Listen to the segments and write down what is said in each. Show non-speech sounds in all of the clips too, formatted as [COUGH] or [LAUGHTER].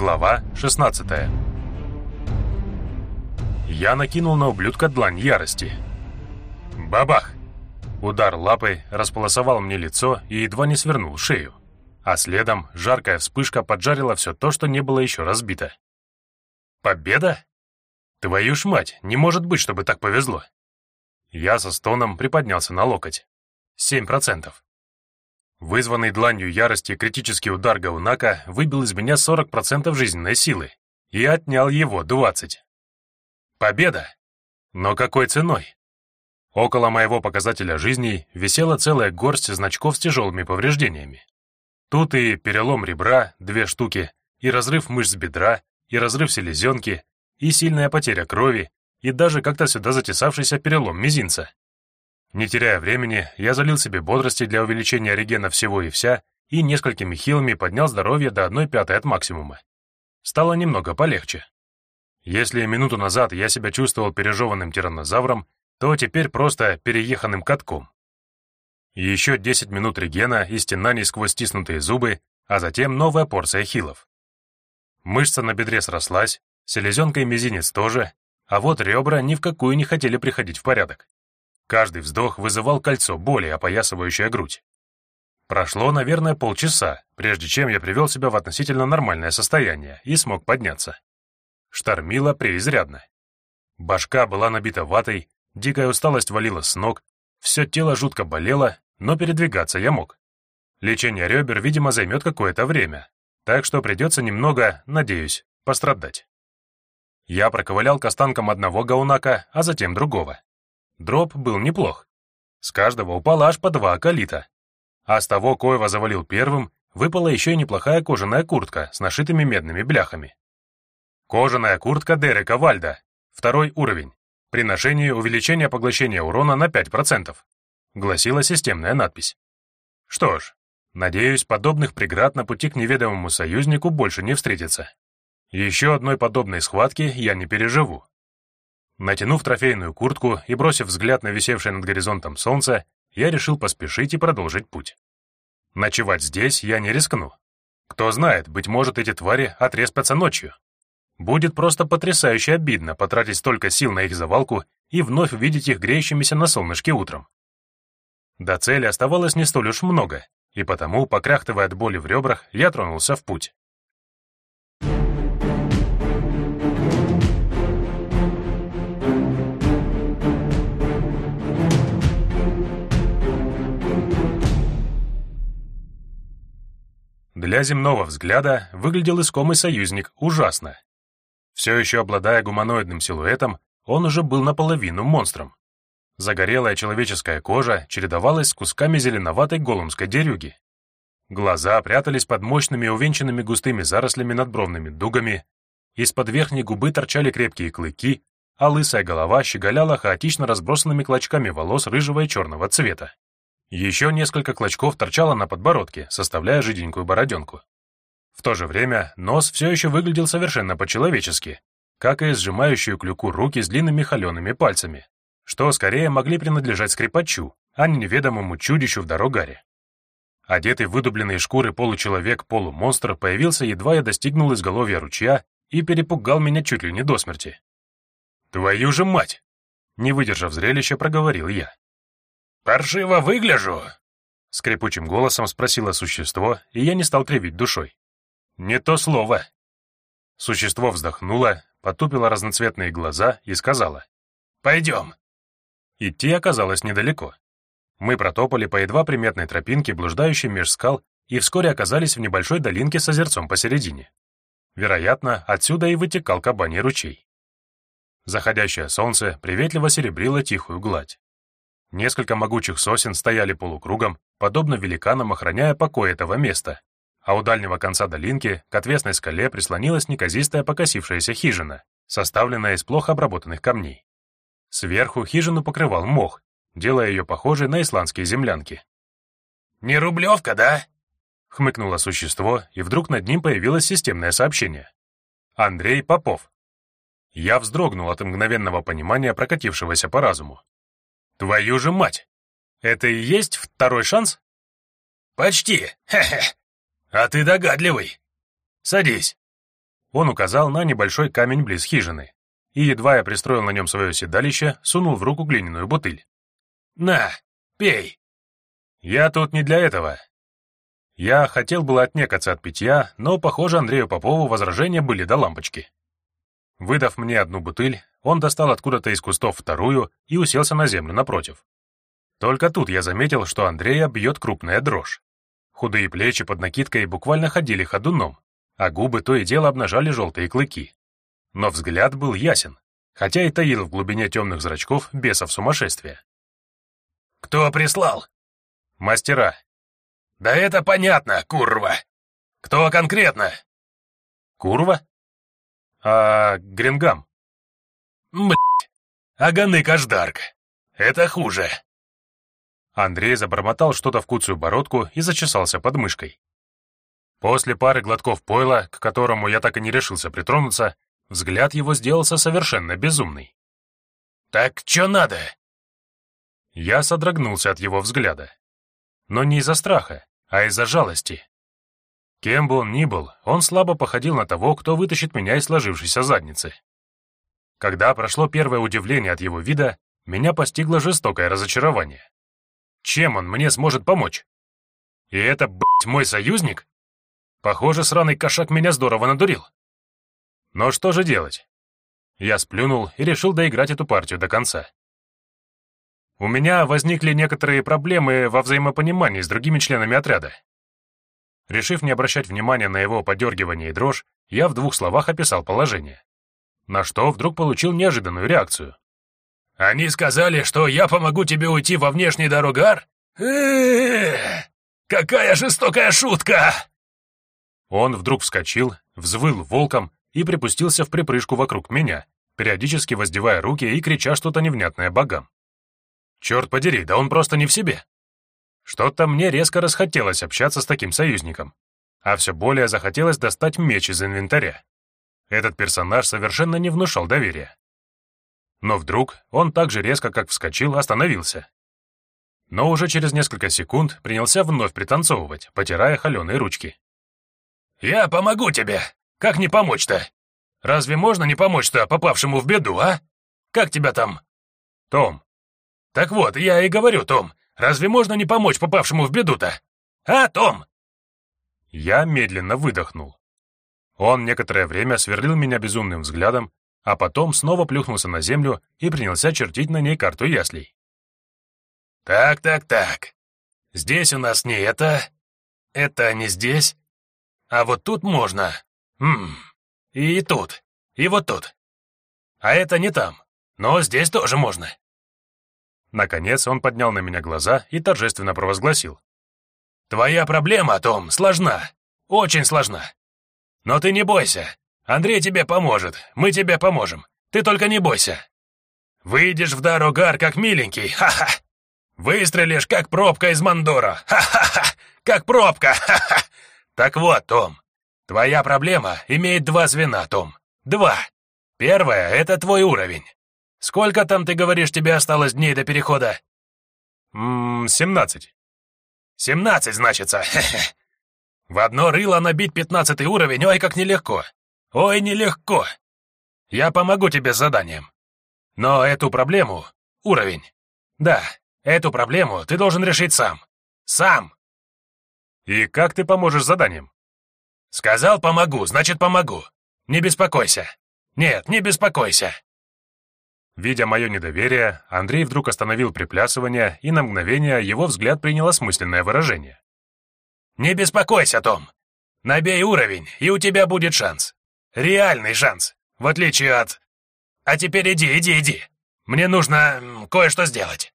Глава 16 Я накинул на ублюдка длань ярости. Бабах! Удар лапой располосовал мне лицо и едва не свернул шею. А следом жаркая вспышка поджарила все то, что не было еще разбито. Победа? Твою ж мать, не может быть, чтобы так повезло. Я со стоном приподнялся на локоть. Семь процентов. Вызванный дланью ярости критический удар Гаунака выбил из меня 40% жизненной силы и отнял его 20. Победа! Но какой ценой? Около моего показателя жизни висела целая горсть значков с тяжелыми повреждениями. Тут и перелом ребра, две штуки, и разрыв мышц бедра, и разрыв селезенки, и сильная потеря крови, и даже как-то сюда затесавшийся перелом мизинца. Не теряя времени, я залил себе бодрости для увеличения регена всего и вся и несколькими хилами поднял здоровье до одной пятой от максимума. Стало немного полегче. Если минуту назад я себя чувствовал пережеванным тираннозавром, то теперь просто перееханным катком. Еще 10 минут регена и стенаний сквозь стиснутые зубы, а затем новая порция хилов. Мышца на бедре срослась, селезенка и мизинец тоже, а вот ребра ни в какую не хотели приходить в порядок. Каждый вздох вызывал кольцо боли, опоясывающее грудь. Прошло, наверное, полчаса, прежде чем я привел себя в относительно нормальное состояние и смог подняться. Штормило преизрядно. Башка была набита ватой, дикая усталость валила с ног, все тело жутко болело, но передвигаться я мог. Лечение ребер, видимо, займет какое-то время, так что придется немного, надеюсь, пострадать. Я проковылял к останкам одного гаунака, а затем другого. Дроп был неплох. С каждого упало аж по два акалита. А с того, коего завалил первым, выпала еще и неплохая кожаная куртка с нашитыми медными бляхами. Кожаная куртка Дерека Вальда, второй уровень. При ношении увеличение поглощения урона на 5%, гласила системная надпись. Что ж, надеюсь, подобных преград на пути к неведомому союзнику больше не встретится. Еще одной подобной схватки я не переживу. Натянув трофейную куртку и бросив взгляд на висевшее над горизонтом солнце, я решил поспешить и продолжить путь. Ночевать здесь я не рискну. Кто знает, быть может, эти твари отреспятся ночью. Будет просто потрясающе обидно потратить столько сил на их завалку и вновь увидеть их греющимися на солнышке утром. До цели оставалось не столь уж много, и потому, покрахтывая от боли в ребрах, я тронулся в путь. Для земного взгляда выглядел искомый союзник ужасно. Все еще обладая гуманоидным силуэтом, он уже был наполовину монстром. Загорелая человеческая кожа чередовалась с кусками зеленоватой голумской дерюги. Глаза прятались под мощными увенчанными густыми зарослями надбровными дугами, из-под верхней губы торчали крепкие клыки, а лысая голова щеголяла хаотично разбросанными клочками волос рыжего и черного цвета. Еще несколько клочков торчало на подбородке, составляя жиденькую бороденку. В то же время нос все еще выглядел совершенно по-человечески, как и сжимающую клюку руки с длинными холеными пальцами, что скорее могли принадлежать скрипачу, а не неведомому чудищу в дорогаре. Одетый в выдубленные шкуры получеловек-полумонстр появился, едва я достигнул изголовья ручья и перепугал меня чуть ли не до смерти. «Твою же мать!» Не выдержав зрелища, проговорил я. «Паршиво выгляжу?» — скрипучим голосом спросило существо, и я не стал кривить душой. «Не то слово». Существо вздохнуло, потупило разноцветные глаза и сказала. «Пойдем». Идти оказалось недалеко. Мы протопали по едва приметной тропинке, блуждающей меж скал, и вскоре оказались в небольшой долинке с озерцом посередине. Вероятно, отсюда и вытекал кабаний ручей. Заходящее солнце приветливо серебрило тихую гладь. Несколько могучих сосен стояли полукругом, подобно великанам, охраняя покой этого места, а у дальнего конца долинки к отвесной скале прислонилась неказистая покосившаяся хижина, составленная из плохо обработанных камней. Сверху хижину покрывал мох, делая ее похожей на исландские землянки. «Не рублевка, да?» — хмыкнуло существо, и вдруг над ним появилось системное сообщение. «Андрей Попов». Я вздрогнул от мгновенного понимания прокатившегося по разуму. Твою же мать! Это и есть второй шанс? Почти. Хе-хе. А ты догадливый. Садись. Он указал на небольшой камень близ хижины, и едва я пристроил на нем свое седалище, сунул в руку глиняную бутыль. «На, пей!» «Я тут не для этого». Я хотел было отнекаться от питья, но, похоже, Андрею Попову возражения были до лампочки. Выдав мне одну бутыль, он достал откуда-то из кустов вторую и уселся на землю напротив. Только тут я заметил, что Андрея бьет крупная дрожь. Худые плечи под накидкой буквально ходили ходуном, а губы то и дело обнажали желтые клыки. Но взгляд был ясен, хотя и таил в глубине темных зрачков бесов сумасшествия. «Кто прислал?» «Мастера». «Да это понятно, курва! Кто конкретно?» «Курва?» «А Грингам?» «Блядь! Аганы Каждарк! Это хуже!» Андрей забормотал что-то в куцую бородку и зачесался под мышкой. После пары глотков пойла, к которому я так и не решился притронуться, взгляд его сделался совершенно безумный. «Так что надо?» Я содрогнулся от его взгляда. Но не из-за страха, а из-за жалости. Кем бы он ни был, он слабо походил на того, кто вытащит меня из сложившейся задницы. Когда прошло первое удивление от его вида, меня постигло жестокое разочарование. Чем он мне сможет помочь? И это, блядь, мой союзник? Похоже, сраный кошак меня здорово надурил. Но что же делать? Я сплюнул и решил доиграть эту партию до конца. У меня возникли некоторые проблемы во взаимопонимании с другими членами отряда. Решив не обращать внимания на его подергивание и дрожь, я в двух словах описал положение. На что вдруг получил неожиданную реакцию. «Они сказали, что я помогу тебе уйти во внешний дорогар? Какая жестокая шутка!» Он вдруг вскочил, взвыл волком и припустился в припрыжку вокруг меня, периодически воздевая руки и крича что-то невнятное богам. Черт подери, да он просто не в себе. Что-то мне резко расхотелось общаться с таким союзником, а все более захотелось достать меч из инвентаря. Этот персонаж совершенно не внушал доверия. Но вдруг он так же резко, как вскочил, остановился. Но уже через несколько секунд принялся вновь пританцовывать, потирая холеные ручки. «Я помогу тебе! Как не помочь-то? Разве можно не помочь-то попавшему в беду, а? Как тебя там?» «Том». «Так вот, я и говорю, Том, разве можно не помочь попавшему в беду-то? А, Том?» Я медленно выдохнул. Он некоторое время сверлил меня безумным взглядом, а потом снова плюхнулся на землю и принялся чертить на ней карту яслей. «Так, так, так. Здесь у нас не это, это не здесь, а вот тут можно. Хм. И тут. И вот тут. А это не там. Но здесь тоже можно. Наконец он поднял на меня глаза и торжественно провозгласил. «Твоя проблема, Том, сложна. Очень сложна. Но ты не бойся. Андрей тебе поможет. Мы тебе поможем. Ты только не бойся. Выйдешь в Дарогар как миленький. Ха-ха. Выстрелишь как пробка из Мандора. Ха-ха-ха. Как пробка. Ха-ха. Так вот, Том, твоя проблема имеет два звена, Том. Два. Первое — это твой уровень. Сколько там, ты говоришь, тебе осталось дней до перехода? Ммм, семнадцать. Семнадцать, значится. [LAUGHS] В одно рыло набить пятнадцатый уровень, ой, как нелегко. Ой, нелегко. Я помогу тебе с заданием. Но эту проблему, уровень, да, эту проблему ты должен решить сам. Сам. «И как ты поможешь заданием?» «Сказал, помогу, значит, помогу. Не беспокойся. Нет, не беспокойся». Видя мое недоверие, Андрей вдруг остановил приплясывание, и на мгновение его взгляд принял осмысленное выражение. «Не беспокойся, Том. Набей уровень, и у тебя будет шанс. Реальный шанс, в отличие от... А теперь иди, иди, иди. Мне нужно кое-что сделать».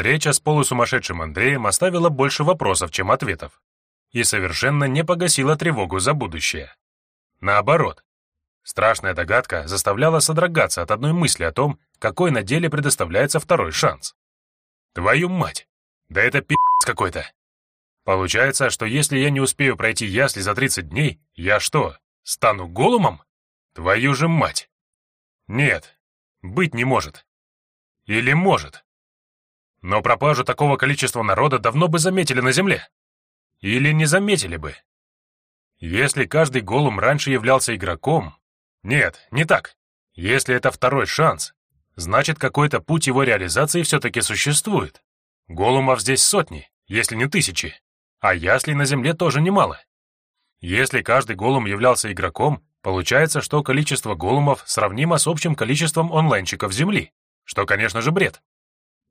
Встреча с полусумасшедшим Андреем оставила больше вопросов, чем ответов, и совершенно не погасила тревогу за будущее. Наоборот, страшная догадка заставляла содрогаться от одной мысли о том, какой на деле предоставляется второй шанс. Твою мать! Да это пи***ц какой-то! Получается, что если я не успею пройти ясли за 30 дней, я что, стану голумом? Твою же мать! Нет, быть не может. Или может. Но пропажу такого количества народа давно бы заметили на Земле. Или не заметили бы. Если каждый голум раньше являлся игроком... Нет, не так. Если это второй шанс, значит, какой-то путь его реализации все-таки существует. Голумов здесь сотни, если не тысячи. А яслей на Земле тоже немало. Если каждый голум являлся игроком, получается, что количество голумов сравнимо с общим количеством онлайнчиков Земли, что, конечно же, бред.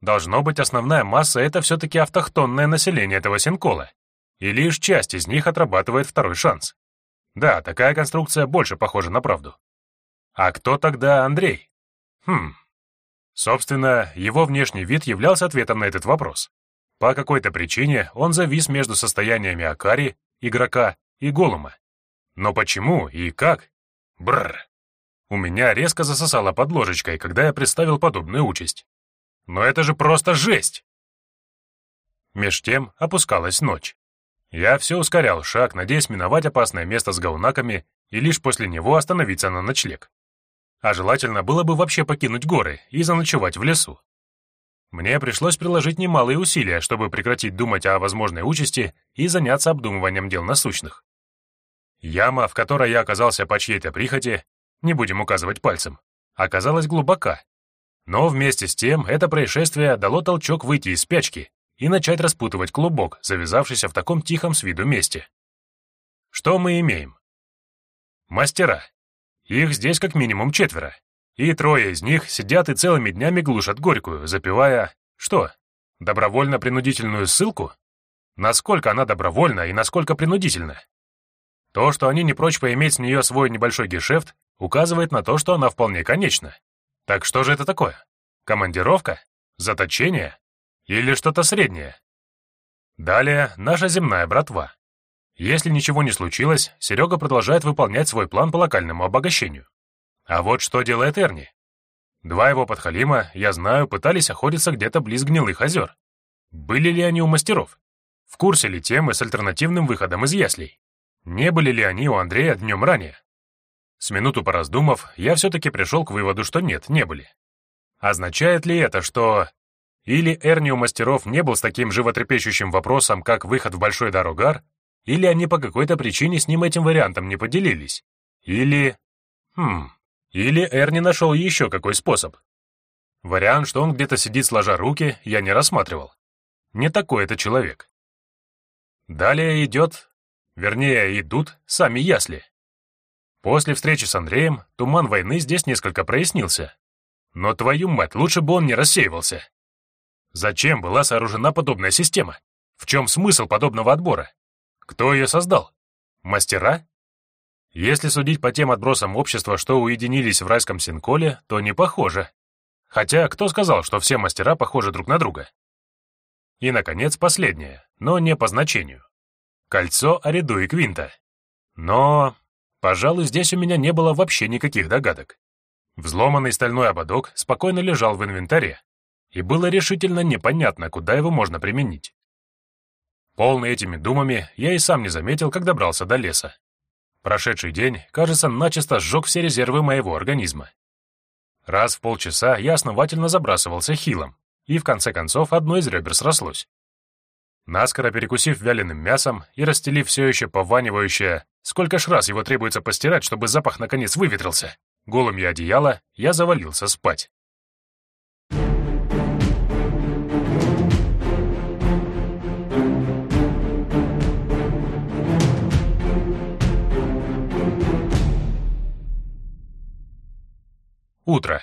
Должно быть, основная масса — это все-таки автохтонное население этого Синкола, и лишь часть из них отрабатывает второй шанс. Да, такая конструкция больше похожа на правду. А кто тогда Андрей? Хм. Собственно, его внешний вид являлся ответом на этот вопрос. По какой-то причине он завис между состояниями Акари, игрока, и Голума. Но почему и как? Бррр. У меня резко засосало под ложечкой, когда я представил подобную участь. Но это же просто жесть! Меж тем опускалась ночь. Я все ускорял шаг, надеясь миновать опасное место с гаунаками и лишь после него остановиться на ночлег. А желательно было бы вообще покинуть горы и заночевать в лесу. Мне пришлось приложить немалые усилия, чтобы прекратить думать о возможной участи и заняться обдумыванием дел насущных. Яма, в которой я оказался по чьей-то прихоти, не будем указывать пальцем, оказалась глубока. Но вместе с тем это происшествие дало толчок выйти из спячки и начать распутывать клубок, завязавшийся в таком тихом с виду месте. Что мы имеем? Мастера. Их здесь как минимум четверо. И трое из них сидят и целыми днями глушат горькую, запивая... Что? Добровольно-принудительную ссылку? Насколько она добровольна и насколько принудительна? То, что они не прочь поиметь с нее свой небольшой гешефт, указывает на то, что она вполне конечна. Так что же это такое? Командировка? Заточение? Или что-то среднее? Далее наша земная братва. Если ничего не случилось, Серега продолжает выполнять свой план по локальному обогащению. А вот что делает Эрни. Два его подхалима, я знаю, пытались охотиться где-то близ гнилых озер. Были ли они у мастеров? В курсе ли темы с альтернативным выходом из яслей? Не были ли они у Андрея днем ранее? С минуту пораздумав, я все-таки пришел к выводу, что нет, не были. Означает ли это, что... Или Эрни у мастеров не был с таким животрепещущим вопросом, как выход в Большой Дорогар, или они по какой-то причине с ним этим вариантом не поделились, или... Хм... Или Эрни нашел еще какой способ. Вариант, что он где-то сидит сложа руки, я не рассматривал. Не такой это человек. Далее идет Вернее, идут сами ясли. После встречи с Андреем туман войны здесь несколько прояснился. Но твою мать, лучше бы он не рассеивался. Зачем была сооружена подобная система? В чем смысл подобного отбора? Кто ее создал? Мастера? Если судить по тем отбросам общества, что уединились в райском Синколе, то не похоже. Хотя кто сказал, что все мастера похожи друг на друга? И, наконец, последнее, но не по значению. Кольцо Ариду и Квинта. Но, пожалуй, здесь у меня не было вообще никаких догадок. Взломанный стальной ободок спокойно лежал в инвентаре, и было решительно непонятно, куда его можно применить. Полный этими думами, я и сам не заметил, как добрался до леса. Прошедший день, кажется, начисто сжег все резервы моего организма. Раз в полчаса я основательно забрасывался хилом, и в конце концов одно из ребер срослось. Наскоро перекусив вяленым мясом и расстелив все еще пованивающее, сколько ж раз его требуется постирать, чтобы запах наконец выветрился, голым я одеяло, я завалился спать. Утро.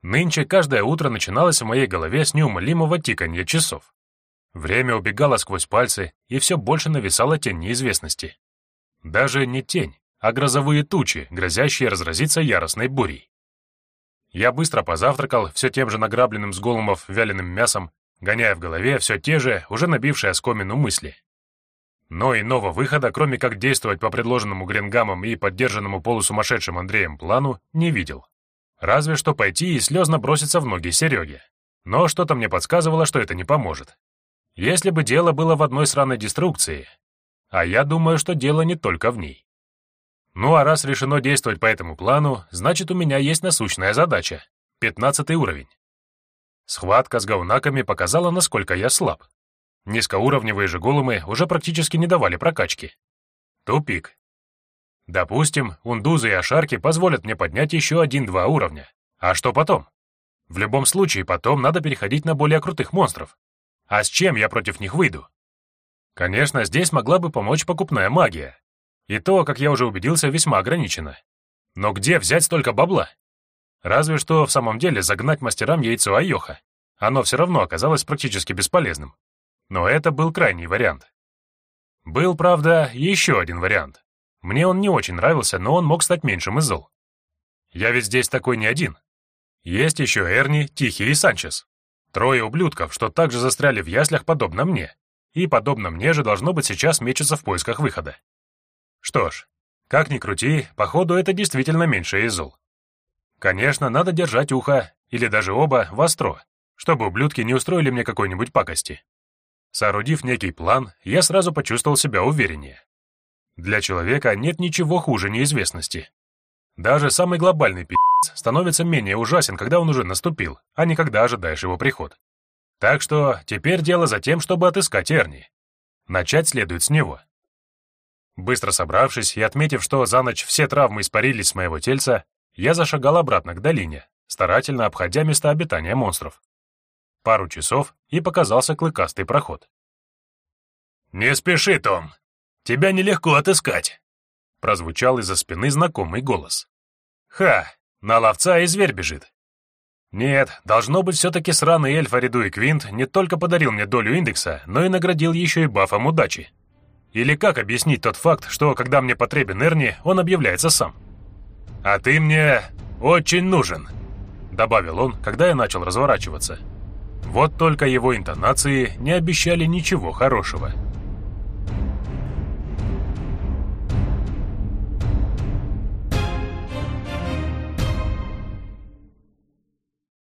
Нынче каждое утро начиналось в моей голове с неумолимого тиканья часов. Время убегало сквозь пальцы, и все больше нависала тень неизвестности. Даже не тень, а грозовые тучи, грозящие разразиться яростной бурей. Я быстро позавтракал все тем же награбленным с голумов вяленым мясом, гоняя в голове все те же, уже набившие оскомину мысли. Но иного выхода, кроме как действовать по предложенному Гренгамом и поддержанному полусумасшедшим Андреем плану, не видел. Разве что пойти и слезно броситься в ноги Сереге. Но что-то мне подсказывало, что это не поможет. Если бы дело было в одной сраной деструкции, а я думаю, что дело не только в ней. Ну а раз решено действовать по этому плану, значит у меня есть насущная задача — пятнадцатый уровень. Схватка с гаунаками показала, насколько я слаб. Низкоуровневые же голумы уже практически не давали прокачки. Тупик. Допустим, ундузы и ашарки позволят мне поднять еще один-два уровня. А что потом? В любом случае, потом надо переходить на более крутых монстров. А с чем я против них выйду? Конечно, здесь могла бы помочь покупная магия, и то, как я уже убедился, весьма ограничено. Но где взять столько бабла? Разве что в самом деле загнать мастерам яйцо Айоха. Оно все равно оказалось практически бесполезным. Но это был крайний вариант. Был, правда, еще один вариант. Мне он не очень нравился, но он мог стать меньшим из зол. Я ведь здесь такой не один. Есть еще Эрни, Тихий и Санчес. Трое ублюдков, что также застряли в яслях, подобно мне. И, подобно мне же, должно быть сейчас мечется в поисках выхода. Что ж, как ни крути, походу это действительно меньше из зол. Конечно, надо держать ухо, или даже оба, востро, чтобы ублюдки не устроили мне какой-нибудь пакости. Соорудив некий план, я сразу почувствовал себя увереннее. Для человека нет ничего хуже неизвестности. Даже самый глобальный пи***ц становится менее ужасен, когда он уже наступил, а не когда ожидаешь его приход. Так что теперь дело за тем, чтобы отыскать Эрни. Начать следует с него. Быстро собравшись и отметив, что за ночь все травмы испарились с моего тельца, я зашагал обратно к долине, старательно обходя места обитания монстров. Пару часов, и показался клыкастый проход. «Не спеши, Том. Тебя нелегко отыскать», — прозвучал из-за спины знакомый голос. «Ха, на ловца и зверь бежит». Нет, должно быть, все-таки сраный эльф Ариду и Квинт не только подарил мне долю индекса, но и наградил еще и бафом удачи. Или как объяснить тот факт, что когда мне потребен Эрни, он объявляется сам? «А ты мне очень нужен», — добавил он, когда я начал разворачиваться. Вот только его интонации не обещали ничего хорошего.